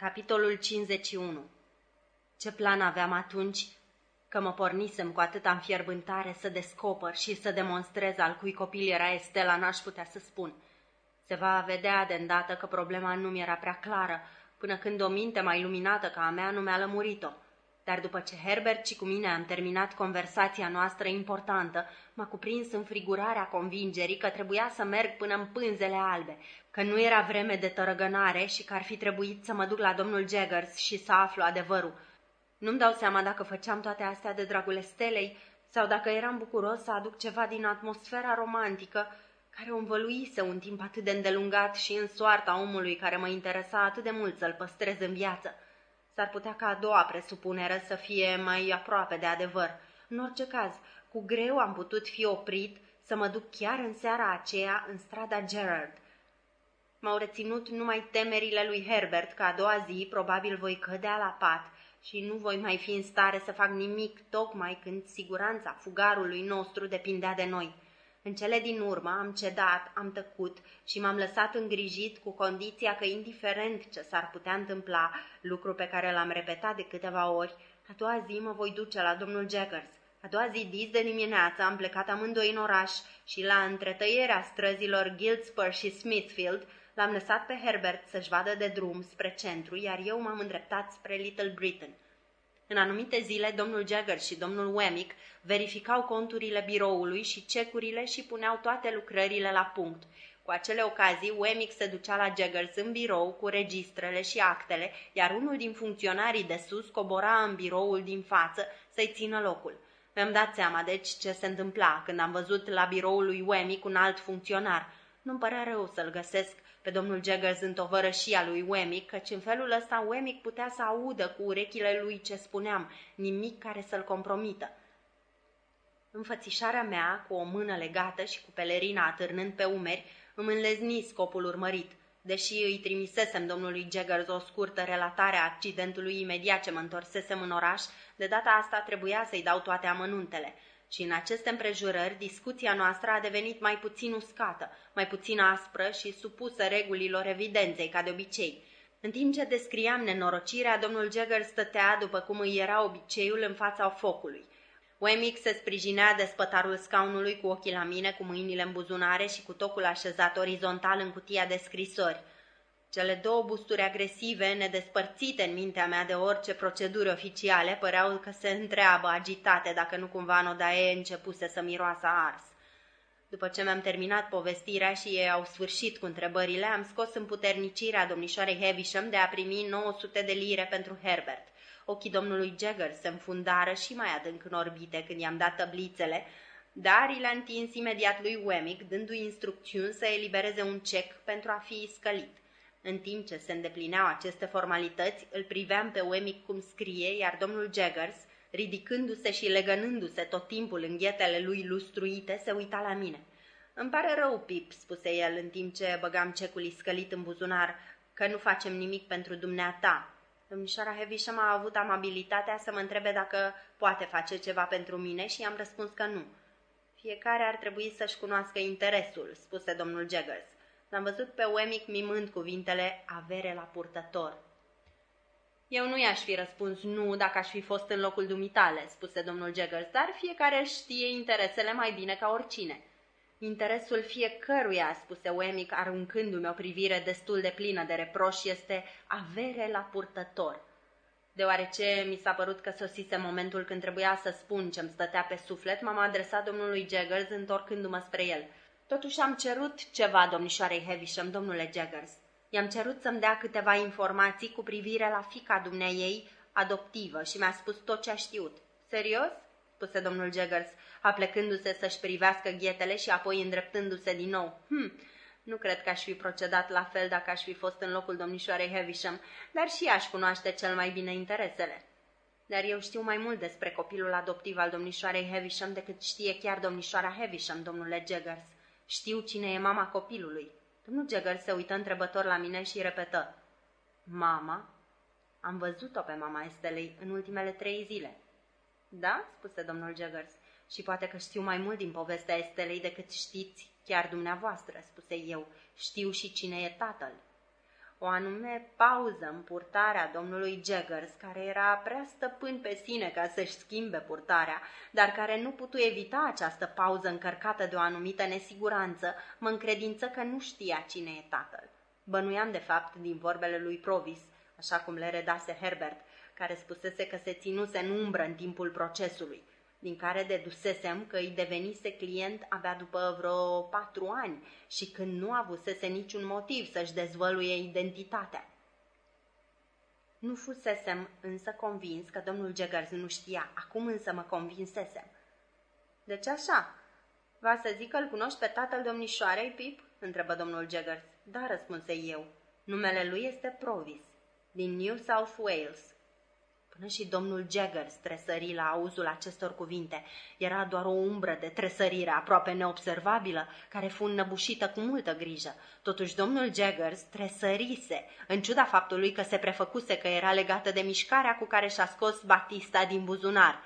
Capitolul 51 Ce plan aveam atunci că mă pornisem cu atâta înfierbântare să descoper și să demonstrez al cui copil era Estela, n-aș putea să spun. Se va vedea de îndată că problema nu mi era prea clară, până când o minte mai luminată ca a mea nu mi-a lămurit-o. Dar după ce Herbert și cu mine am terminat conversația noastră importantă, m-a cuprins în frigurarea convingerii că trebuia să merg până în pânzele albe, că nu era vreme de tărăgănare și că ar fi trebuit să mă duc la domnul Jaggers și să aflu adevărul. Nu-mi dau seama dacă făceam toate astea de dragul stelei sau dacă eram bucuros să aduc ceva din atmosfera romantică care o învăluise un timp atât de îndelungat și în soarta omului care mă interesa atât de mult să-l păstrez în viață. S-ar putea ca a doua presupunere să fie mai aproape de adevăr. În orice caz, cu greu am putut fi oprit să mă duc chiar în seara aceea în strada Gerard. M-au reținut numai temerile lui Herbert că a doua zi probabil voi cădea la pat și nu voi mai fi în stare să fac nimic tocmai când siguranța fugarului nostru depindea de noi. În cele din urmă am cedat, am tăcut și m-am lăsat îngrijit cu condiția că, indiferent ce s-ar putea întâmpla, lucru pe care l-am repetat de câteva ori, a doua zi mă voi duce la domnul Jaggers. A doua zi, dis de dimineață, am plecat amândoi în oraș și la întretăierea străzilor Guildspur și Smithfield l-am lăsat pe Herbert să-și vadă de drum spre centru, iar eu m-am îndreptat spre Little Britain. În anumite zile, domnul Jagger și domnul Wemmick verificau conturile biroului și cecurile și puneau toate lucrările la punct. Cu acele ocazii, Wemmick se ducea la Jaggers în birou cu registrele și actele, iar unul din funcționarii de sus cobora în biroul din față să-i țină locul. Mi-am dat seama, deci, ce se întâmpla când am văzut la biroul lui Wemmick un alt funcționar. Nu-mi părea rău să-l găsesc pe domnul Jaggers în tovărășia lui Wemmick, căci în felul ăsta Wemmick putea să audă cu urechile lui ce spuneam, nimic care să-l compromită. Înfățișarea mea, cu o mână legată și cu pelerina atârnând pe umeri, îmi înlezni scopul urmărit. Deși îi trimisesem domnului Jaggers o scurtă relatare a accidentului imediat ce mă întorsesem în oraș, de data asta trebuia să-i dau toate amănuntele – și în aceste împrejurări discuția noastră a devenit mai puțin uscată, mai puțin aspră și supusă regulilor evidenței, ca de obicei. În timp ce descriam nenorocirea, domnul Jagger stătea, după cum îi era obiceiul, în fața focului. Wemmick se sprijinea de spătarul scaunului cu ochii la mine, cu mâinile în buzunare și cu tocul așezat orizontal în cutia de scrisori. Cele două busturi agresive, nedespărțite în mintea mea de orice proceduri oficiale, păreau că se întreabă agitate dacă nu cumva în odaie începuse să miroasă ars. După ce mi-am terminat povestirea și ei au sfârșit cu întrebările, am scos în puternicirea domnișoarei Heavisham de a primi 900 de lire pentru Herbert. Ochii domnului Jagger se înfundară și mai adânc în orbite când i-am dat tăblițele, dar i le-a întins imediat lui Wemmick, dându-i instrucțiuni să elibereze un cec pentru a fi scălit. În timp ce se îndeplineau aceste formalități, îl priveam pe Wemmick cum scrie, iar domnul Jaggers, ridicându-se și legănându-se tot timpul în ghetele lui lustruite, se uita la mine. Îmi pare rău, Pip," spuse el în timp ce băgam cecul iscălit în buzunar, că nu facem nimic pentru dumneata. Domnișoara Heavisham a avut amabilitatea să mă întrebe dacă poate face ceva pentru mine și i-am răspuns că nu. Fiecare ar trebui să-și cunoască interesul, spuse domnul Jaggers. L-am văzut pe Wemmick mimând cuvintele avere la purtător. Eu nu i-aș fi răspuns nu dacă aș fi fost în locul dumitale, spuse domnul Jaggers, dar fiecare știe interesele mai bine ca oricine. Interesul fiecăruia, spuse Wemmick, aruncându-mi o privire destul de plină de reproș, este avere la purtător. Deoarece mi s-a părut că sosise momentul când trebuia să spun ce-mi stătea pe suflet, m-am adresat domnului Jaggers întorcându-mă spre el – Totuși am cerut ceva domnișoarei Heavisham, domnule Jaggers. I-am cerut să-mi dea câteva informații cu privire la fica dumneaei adoptivă și mi-a spus tot ce a știut. Serios? spuse domnul Jaggers, aplecându-se să-și privească ghetele și apoi îndreptându-se din nou. Hm, nu cred că aș fi procedat la fel dacă aș fi fost în locul domnișoarei Heavisham, dar și aș cunoaște cel mai bine interesele. Dar eu știu mai mult despre copilul adoptiv al domnișoarei Heavisham decât știe chiar domnișoara Heavisham, domnule Jaggers. Știu cine e mama copilului. Domnul Jagger se uită întrebător la mine și repetă. Mama? Am văzut-o pe mama Estelei în ultimele trei zile. Da? spuse domnul Jaggers. Și poate că știu mai mult din povestea Estelei decât știți chiar dumneavoastră, spuse eu. Știu și cine e tatăl. O anume pauză în purtarea domnului Jaggers, care era prea stăpân pe sine ca să-și schimbe purtarea, dar care nu putu evita această pauză încărcată de o anumită nesiguranță, mă încredință că nu știa cine e tatăl. Bănuiam, de fapt, din vorbele lui Provis, așa cum le redase Herbert, care spusese că se ținuse în umbră în timpul procesului, din care dedusesem că îi devenise client abia după vreo patru ani și când nu avusese niciun motiv să-și dezvăluie identitatea. Nu fusesem însă convins că domnul Jaggers nu știa, acum însă mă convinsesem. Deci așa, va să zic că îl cunoști pe tatăl domnișoarei, Pip? întrebă domnul Jaggers. Da, răspunse eu. Numele lui este Provis, din New South Wales. Până și domnul Jaggers tresări la auzul acestor cuvinte. Era doar o umbră de tresărire aproape neobservabilă, care fu înnăbușită cu multă grijă. Totuși domnul Jaggers tresărise, în ciuda faptului că se prefăcuse că era legată de mișcarea cu care și-a scos Batista din buzunar.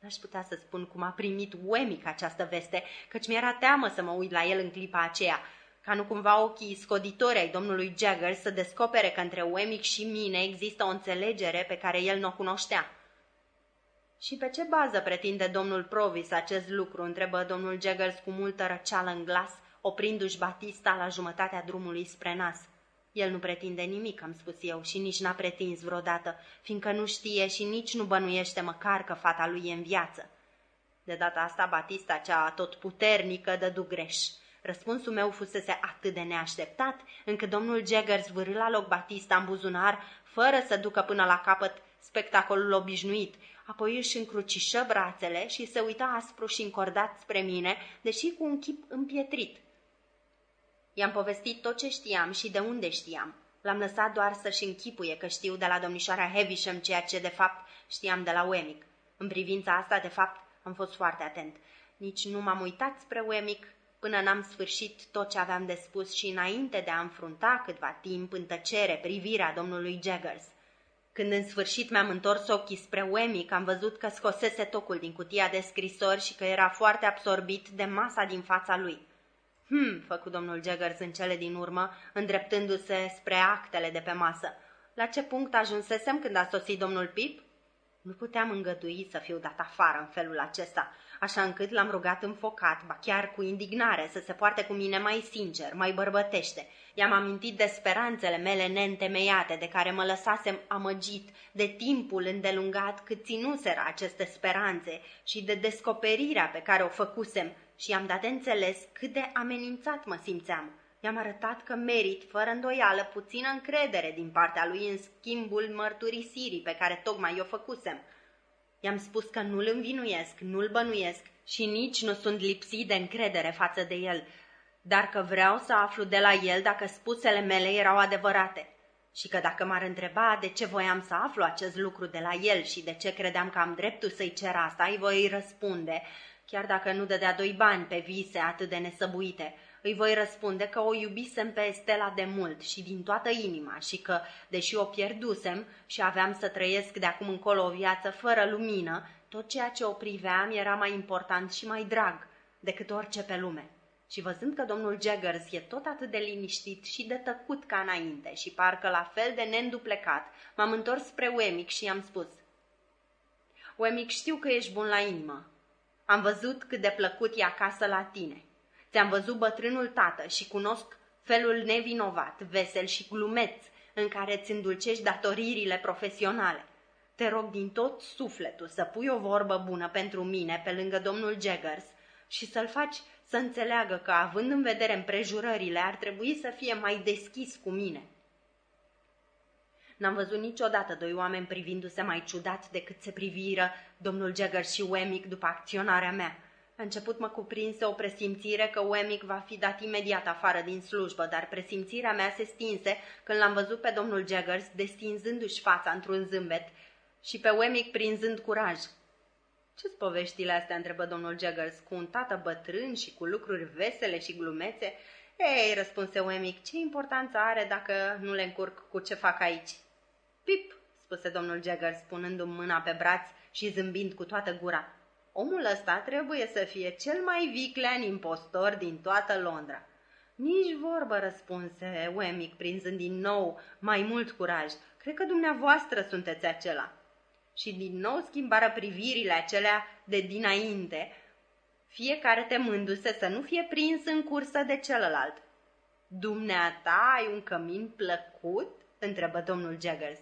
N-aș putea să spun cum a primit Wemic această veste, căci mi-era teamă să mă uit la el în clipa aceea ca nu cumva ochii scoditori ai domnului Jagger să descopere că între Wemmick și mine există o înțelegere pe care el nu o cunoștea. Și pe ce bază pretinde domnul Provis acest lucru?" întrebă domnul Jaggers cu multă răceală în glas, oprindu-și Batista la jumătatea drumului spre nas. El nu pretinde nimic, am spus eu, și nici n-a pretins vreodată, fiindcă nu știe și nici nu bănuiește măcar că fata lui e în viață. De data asta, Batista, cea tot puternică, dădu greș. Răspunsul meu fusese atât de neașteptat, încât domnul Jagger zvârâ la loc Batista în buzunar, fără să ducă până la capăt spectacolul obișnuit, apoi își încrucișă brațele și se uita aspru și încordat spre mine, deși cu un chip împietrit. I-am povestit tot ce știam și de unde știam. L-am lăsat doar să-și închipuie că știu de la domnișoara Heavisham ceea ce de fapt știam de la Wemmick. În privința asta, de fapt, am fost foarte atent. Nici nu m-am uitat spre Wemmick, până n-am sfârșit tot ce aveam de spus și înainte de a înfrunta câtva timp în tăcere privirea domnului Jaggers. Când în sfârșit mi-am întors ochii spre Wemmick, am văzut că scosese tocul din cutia de scrisori și că era foarte absorbit de masa din fața lui. Hm, făcu domnul Jaggers în cele din urmă, îndreptându-se spre actele de pe masă. La ce punct ajunsesem când a sosit domnul Pip? Nu puteam îngădui să fiu dat afară în felul acesta așa încât l-am rugat înfocat, ba chiar cu indignare, să se poarte cu mine mai sincer, mai bărbătește. I-am amintit de speranțele mele neîntemeiate, de care mă lăsasem amăgit, de timpul îndelungat cât ținuseră aceste speranțe și de descoperirea pe care o făcusem și i-am dat de înțeles cât de amenințat mă simțeam. I-am arătat că merit, fără îndoială, puțină încredere din partea lui în schimbul mărturisirii pe care tocmai o făcusem – I-am spus că nu-l învinuiesc, nu-l bănuiesc și nici nu sunt lipsit de încredere față de el, dar că vreau să aflu de la el dacă spusele mele erau adevărate și că dacă m-ar întreba de ce voiam să aflu acest lucru de la el și de ce credeam că am dreptul să-i cer asta, îi voi răspunde, chiar dacă nu dădea doi bani pe vise atât de nesăbuite – îi voi răspunde că o iubisem pe Estela de mult și din toată inima și că, deși o pierdusem și aveam să trăiesc de acum încolo o viață fără lumină, tot ceea ce o priveam era mai important și mai drag decât orice pe lume. Și văzând că domnul Jaggers e tot atât de liniștit și de tăcut ca înainte și parcă la fel de neînduplecat, m-am întors spre Wemic și i-am spus Wemic, știu că ești bun la inimă. Am văzut cât de plăcut e acasă la tine Ți-am văzut bătrânul tată și cunosc felul nevinovat, vesel și glumeț în care îți îndulcești datoririle profesionale. Te rog din tot sufletul să pui o vorbă bună pentru mine pe lângă domnul Jaggers și să-l faci să înțeleagă că, având în vedere împrejurările, ar trebui să fie mai deschis cu mine. N-am văzut niciodată doi oameni privindu-se mai ciudat decât se priviră domnul Jaggers și Wemmick după acționarea mea. A început mă cuprinse o presimțire că Wemmick va fi dat imediat afară din slujbă, dar presimțirea mea se stinse când l-am văzut pe domnul Jaggers destinzându-și fața într-un zâmbet și pe Wemmick prinzând curaj. Ce-s poveștile astea?" întrebă domnul Jaggers, cu un tată bătrân și cu lucruri vesele și glumețe. Ei, răspunse Wemmick, ce importanță are dacă nu le încurc cu ce fac aici? Pip, spuse domnul Jaggers, punându-mi mâna pe braț și zâmbind cu toată gura. Omul ăsta trebuie să fie cel mai viclean impostor din toată Londra. Nici vorbă, răspunse Wemmick, prinzând din nou mai mult curaj. Cred că dumneavoastră sunteți acela. Și din nou schimbară privirile acelea de dinainte, fiecare temându-se să nu fie prins în cursă de celălalt. Dumneata ai un cămin plăcut?" întrebă domnul Jaggers.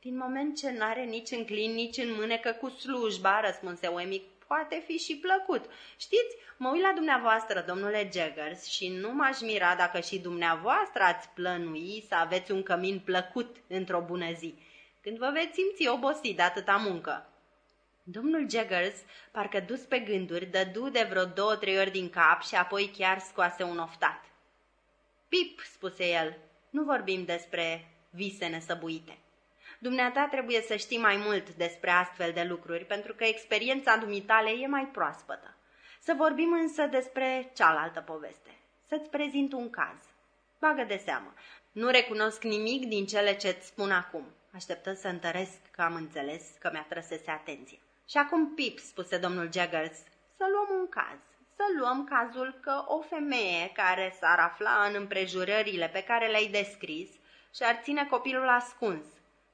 Din moment ce n-are nici în clin, nici în mânecă cu slujba, răspunse Wemmick, poate fi și plăcut. Știți, mă uit la dumneavoastră, domnule Jaggers, și nu m-aș mira dacă și dumneavoastră ați plănui să aveți un cămin plăcut într-o bună zi, când vă veți simți obosit de atâta muncă. Domnul Jaggers, parcă dus pe gânduri, dădu de vreo două-trei ori din cap și apoi chiar scoase un oftat. Pip, spuse el, nu vorbim despre vise nesăbuite. Dumneata trebuie să știi mai mult despre astfel de lucruri, pentru că experiența dumitale e mai proaspătă. Să vorbim însă despre cealaltă poveste. Să-ți prezint un caz. Bagă de seamă. Nu recunosc nimic din cele ce-ți spun acum. Așteptă să întăresc că am înțeles că mi-a trăsese atenție. Și acum, Pip, spuse domnul Jaggers, să luăm un caz. Să luăm cazul că o femeie care s-ar afla în împrejurările pe care le-ai descris și-ar ține copilul ascuns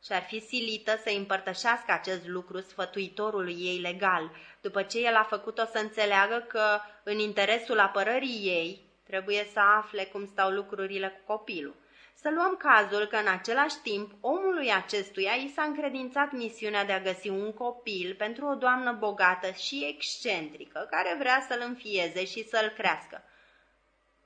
și ar fi silită să împărtășească acest lucru sfătuitorului ei legal, după ce el a făcut-o să înțeleagă că, în interesul apărării ei, trebuie să afle cum stau lucrurile cu copilul. Să luăm cazul că în același timp omului acestuia i s-a încredințat misiunea de a găsi un copil pentru o doamnă bogată și excentrică care vrea să-l înfieze și să-l crească.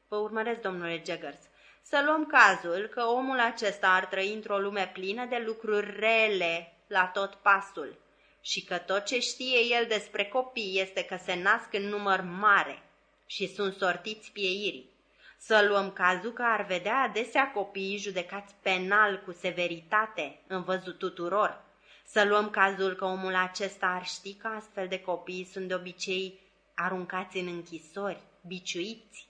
Vă urmăresc, domnule Jaggers. Să luăm cazul că omul acesta ar trăi într-o lume plină de lucruri rele la tot pasul și că tot ce știe el despre copii este că se nasc în număr mare și sunt sortiți pieirii. Să luăm cazul că ar vedea adesea copiii judecați penal cu severitate, în văzut tuturor. Să luăm cazul că omul acesta ar ști că astfel de copii sunt de obicei aruncați în închisori, biciuiți,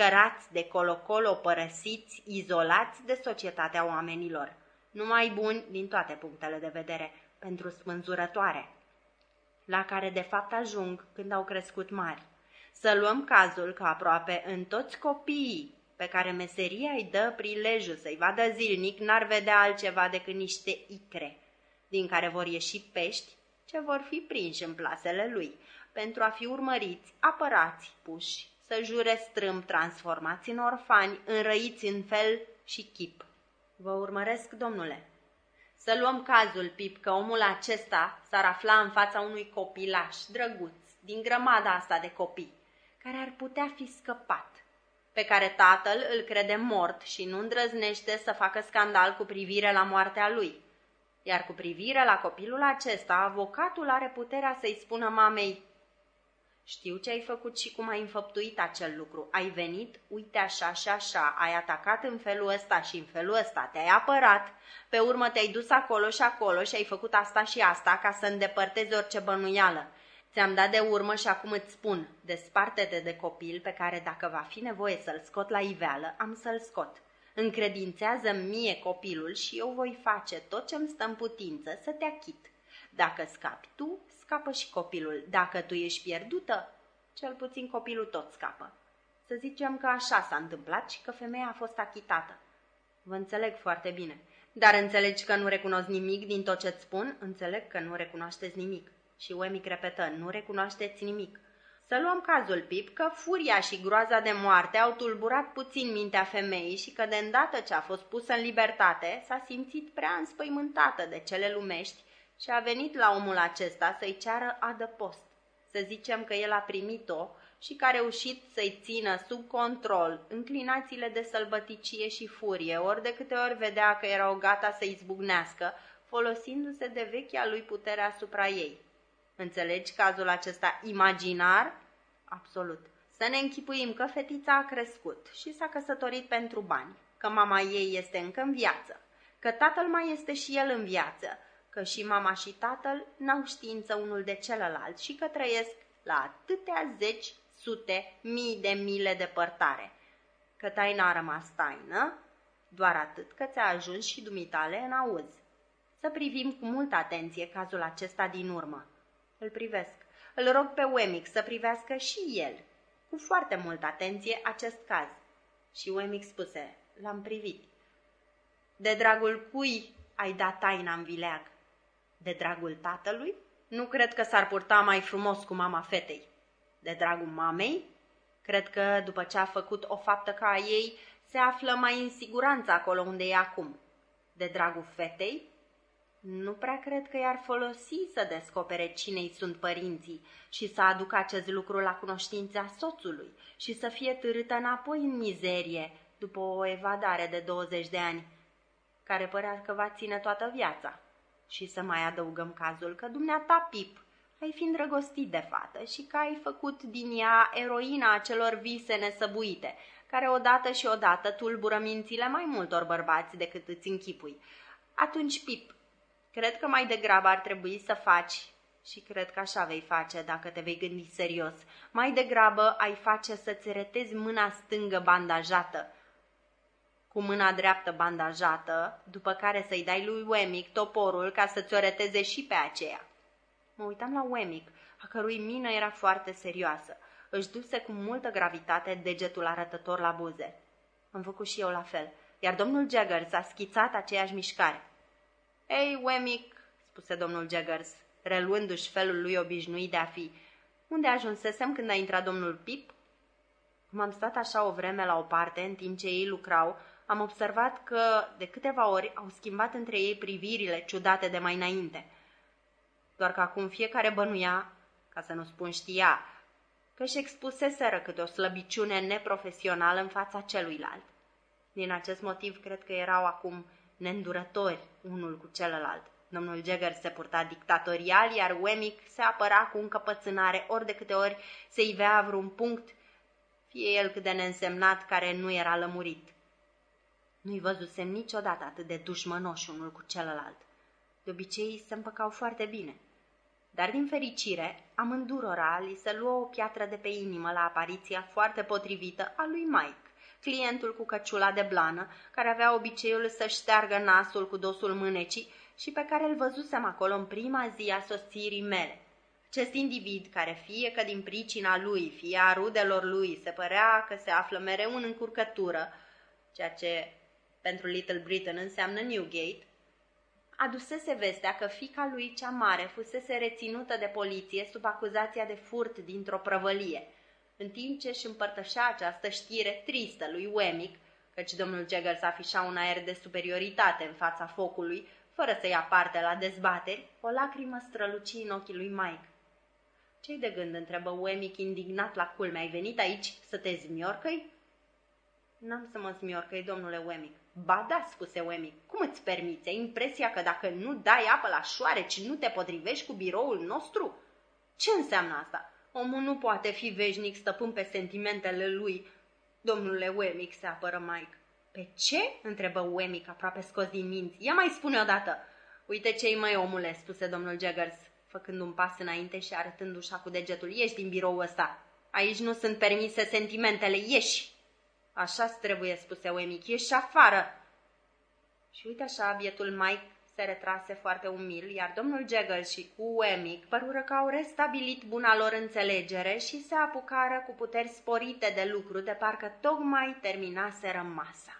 cărați de colo-colo, părăsiți, izolați de societatea oamenilor, numai buni din toate punctele de vedere, pentru spânzurătoare, la care de fapt ajung când au crescut mari. Să luăm cazul că aproape în toți copiii pe care meseria îi dă prilejul să-i vadă zilnic, n-ar vedea altceva decât niște icre, din care vor ieși pești ce vor fi prinși în plasele lui, pentru a fi urmăriți, apărați, puși să jure strâmb transformați în orfani, înrăiți în fel și chip. Vă urmăresc, domnule. Să luăm cazul, Pip, că omul acesta s-ar afla în fața unui copilaș drăguț, din grămada asta de copii, care ar putea fi scăpat, pe care tatăl îl crede mort și nu îndrăznește să facă scandal cu privire la moartea lui. Iar cu privire la copilul acesta, avocatul are puterea să-i spună mamei, știu ce ai făcut și cum ai înfăptuit acel lucru. Ai venit, uite așa și așa, ai atacat în felul ăsta și în felul ăsta, te-ai apărat, pe urmă te-ai dus acolo și acolo și ai făcut asta și asta ca să îndepărtezi orice bănuială. Ți-am dat de urmă și acum îți spun, desparte-te de copil pe care dacă va fi nevoie să-l scot la iveală, am să-l scot. Încredințează mie copilul și eu voi face tot ce-mi stă în putință să te achit. Dacă scapi tu, scapă și copilul. Dacă tu ești pierdută, cel puțin copilul tot scapă. Să zicem că așa s-a întâmplat și că femeia a fost achitată. Vă înțeleg foarte bine. Dar înțelegi că nu recunosc nimic din tot ce-ți spun? Înțeleg că nu recunoașteți nimic. Și Wemmick repetă, nu recunoașteți nimic. Să luăm cazul, Pip, că furia și groaza de moarte au tulburat puțin mintea femeii și că de îndată ce a fost pusă în libertate, s-a simțit prea înspăimântată de cele lumești și a venit la omul acesta să-i ceară adăpost. Să zicem că el a primit-o și că a reușit să-i țină sub control înclinațiile de sălbăticie și furie, ori de câte ori vedea că erau gata să-i zbucnească, folosindu-se de vechea lui putere asupra ei. Înțelegi cazul acesta imaginar? Absolut. Să ne închipuim că fetița a crescut și s-a căsătorit pentru bani, că mama ei este încă în viață, că tatăl mai este și el în viață, că și mama și tatăl n-au știință unul de celălalt și că trăiesc la atâtea zeci, sute, mii de mile depărtare. Că taina a rămas taină, doar atât că ți-a ajuns și dumitale în auz. Să privim cu multă atenție cazul acesta din urmă. Îl privesc. Îl rog pe Wemmick să privească și el, cu foarte multă atenție, acest caz. Și Wemmick spuse, l-am privit. De dragul cui ai dat taina în vileag? De dragul tatălui? Nu cred că s-ar purta mai frumos cu mama fetei. De dragul mamei? Cred că după ce a făcut o faptă ca a ei, se află mai în siguranță acolo unde e acum. De dragul fetei? Nu prea cred că i-ar folosi să descopere cine sunt părinții și să aducă acest lucru la cunoștința soțului și să fie târâtă înapoi în mizerie după o evadare de 20 de ani, care părea că va ține toată viața. Și să mai adăugăm cazul că dumneata, Pip, ai fi îndrăgostit de fată și că ai făcut din ea eroina acelor vise nesăbuite, care odată și odată tulbură mințile mai multor bărbați decât îți închipui. Atunci, Pip, cred că mai degrabă ar trebui să faci și cred că așa vei face dacă te vei gândi serios. Mai degrabă ai face să-ți retezi mâna stângă bandajată, cu mâna dreaptă bandajată, după care să-i dai lui Wemmick toporul ca să-ți o reteze și pe aceea. Mă uitam la Wemmick, a cărui mină era foarte serioasă. Își duse cu multă gravitate degetul arătător la buze. Am făcut și eu la fel, iar domnul Jaggers a schițat aceeași mișcare. Ei, Wemmick, spuse domnul Jaggers, reluându-și felul lui obișnuit de a fi, unde ajunsesem când a intrat domnul Pip? Cum am stat așa o vreme la o parte, în timp ce ei lucrau, am observat că de câteva ori au schimbat între ei privirile ciudate de mai înainte. Doar că acum fiecare bănuia, ca să nu spun știa, că își expuseseră câte o slăbiciune neprofesională în fața celuilalt. Din acest motiv cred că erau acum neîndurători unul cu celălalt. Domnul Jagger se purta dictatorial, iar Wemmick se apăra cu încăpățânare ori de câte ori se ivea vreun punct, fie el cât de neînsemnat, care nu era lămurit. Nu-i văzusem niciodată atât de dușmănoși unul cu celălalt. De obicei se împăcau foarte bine. Dar din fericire, amândurora li se luă o piatră de pe inimă la apariția foarte potrivită a lui Mike, clientul cu căciula de blană, care avea obiceiul să șteargă nasul cu dosul mânecii și pe care îl văzusem acolo în prima zi a sosirii mele. Acest individ, care fie că din pricina lui, fie a rudelor lui, se părea că se află mereu în încurcătură, ceea ce pentru Little Britain înseamnă Newgate, adusese vestea că fica lui cea mare fusese reținută de poliție sub acuzația de furt dintr-o prăvălie, în timp ce își împărtășea această știre tristă lui Wemmick, căci domnul Jaggers afișa un aer de superioritate în fața focului, fără să ia parte la dezbateri, o lacrimă străluci în ochii lui Mike. Ce-i de gând?" întrebă Wemmick indignat la culme. Ai venit aici să te zmiorcăi?" N-am să mă zmiorcăi, domnule Wemmick. Ba da, spuse Wemmick, cum îți permiți? Ai impresia că dacă nu dai apă la șoareci, nu te potrivești cu biroul nostru? Ce înseamnă asta? Omul nu poate fi veșnic stăpân pe sentimentele lui. Domnule Wemmick, se apără Mike. Pe ce? întrebă Wemmick aproape scos din minți. Ia mai spune odată. Uite ce-i mai omule, spuse domnul Jaggers, făcând un pas înainte și arătându și cu degetul. Ieși din biroul ăsta. Aici nu sunt permise sentimentele, ieși! Așa-ți trebuie, spuse Wemmick, ieși afară! Și uite așa, bietul Mike se retrase foarte umil, iar domnul Jagger și cu Wemmick părură că au restabilit buna lor înțelegere și se apucară cu puteri sporite de lucru, de parcă tocmai terminaseră masa.